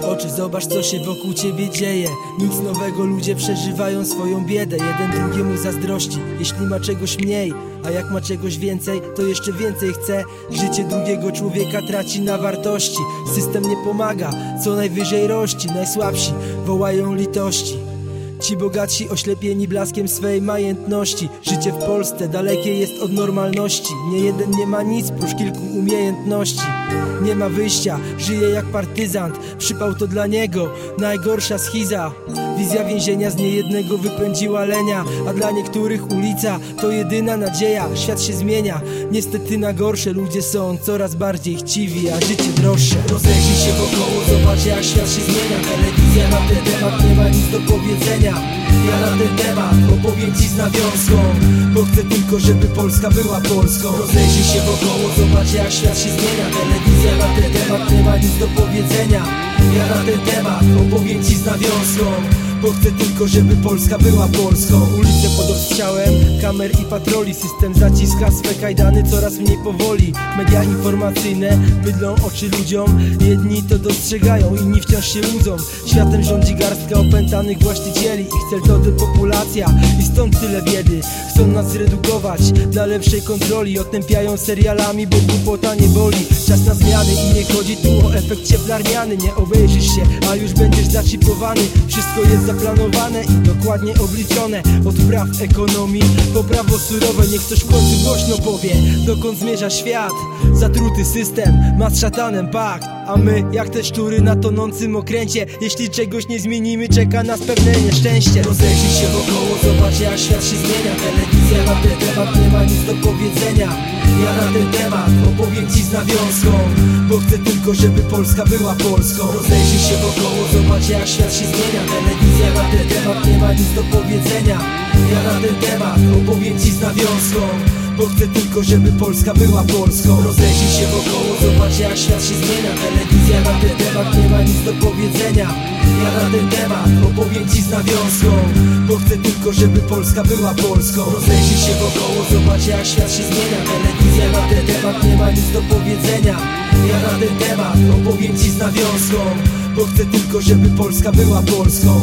oczy, zobacz co się wokół ciebie dzieje. Nic nowego, ludzie przeżywają swoją biedę. Jeden drugiemu zazdrości, jeśli ma czegoś mniej. A jak ma czegoś więcej, to jeszcze więcej chce. Życie drugiego człowieka traci na wartości. System nie pomaga, co najwyżej rości. Najsłabsi wołają litości Ci bogatsi oślepieni blaskiem swej majętności. Życie w Polsce dalekie jest od normalności. Nie jeden nie ma nic prócz kilku umiejętności. Nie ma wyjścia, żyje jak partyzant. Przypał to dla niego najgorsza schiza. Wizja więzienia z niejednego wypędziła lenia A dla niektórych ulica to jedyna nadzieja. Świat się zmienia, niestety na gorsze Ludzie są coraz bardziej chciwi, a życie droższe. Rozejrzyj się wokoło, zobacz jak świat się zmienia Telewizja na ten temat nie ma nic do powiedzenia. Ja na ten temat opowiem ci z nawiązką Bo chcę tylko, żeby Polska była Polską. Rozejrzyj się wokoło, zobacz jak świat się zmienia. Telewizja na ten temat nie ma nic do powiedzenia Ja na ten temat opowiem ci z nawiązką bo chcę tylko, żeby Polska była Polską. Ulice pod ostrzałem, kamer i patroli System zaciska swe kajdany coraz mniej powoli. Media informacyjne mydlą oczy ludziom Jedni to dostrzegają, inni wciąż się łudzą. Światem rządzi garstka opętanych właścicieli Ich cel to depopulacja. I stąd tyle biedy Chcą nas zredukować dla lepszej kontroli. Otępiają serialami, bo głupota nie boli. Czas na zmiany i nie chodzi tu o efekt cieplarniany Nie obejrzysz się, a już będziesz zaczipowany Wszystko jest zaplanowane i dokładnie obliczone. Od praw ekonomii po prawo surowe Niech ktoś w końcu głośno powie Dokąd zmierza świat. Zatruty system ma z szatanem pakt A my jak te szczury na tonącym okręcie. Jeśli czegoś nie zmienimy czeka nas pewne nieszczęście. Rozejrzyj się wokoło, zobacz jak świat się zmienia. Telewizja na ten temat nie ma nic do powiedzenia Ja na ten temat opowiem ci z nawiązką Bo chcę tylko, żeby Polska była Polską. Rozejrzyj się wokoło, zobacz jak świat się zmienia. Telewizja na ten temat nie ma nic do powiedzenia. Ja na ten temat opowiem ci z nawiązką bo chcę tylko, żeby Polska była Polską. Rozejrzyj się wokoło, zobacz jak świat się zmienia. Telewizja na ten temat nie ma nic do powiedzenia na ten temat opowiem ci z nawiązką Bo chcę tylko, żeby Polska była Polską. Rozejrzyj się wokoło, zobacz jak świat się zmienia. Telewizja na ten temat nie ma nic do powiedzenia. Ja na ten temat opowiem ci z nawiązką Bo chcę tylko, żeby Polska była Polską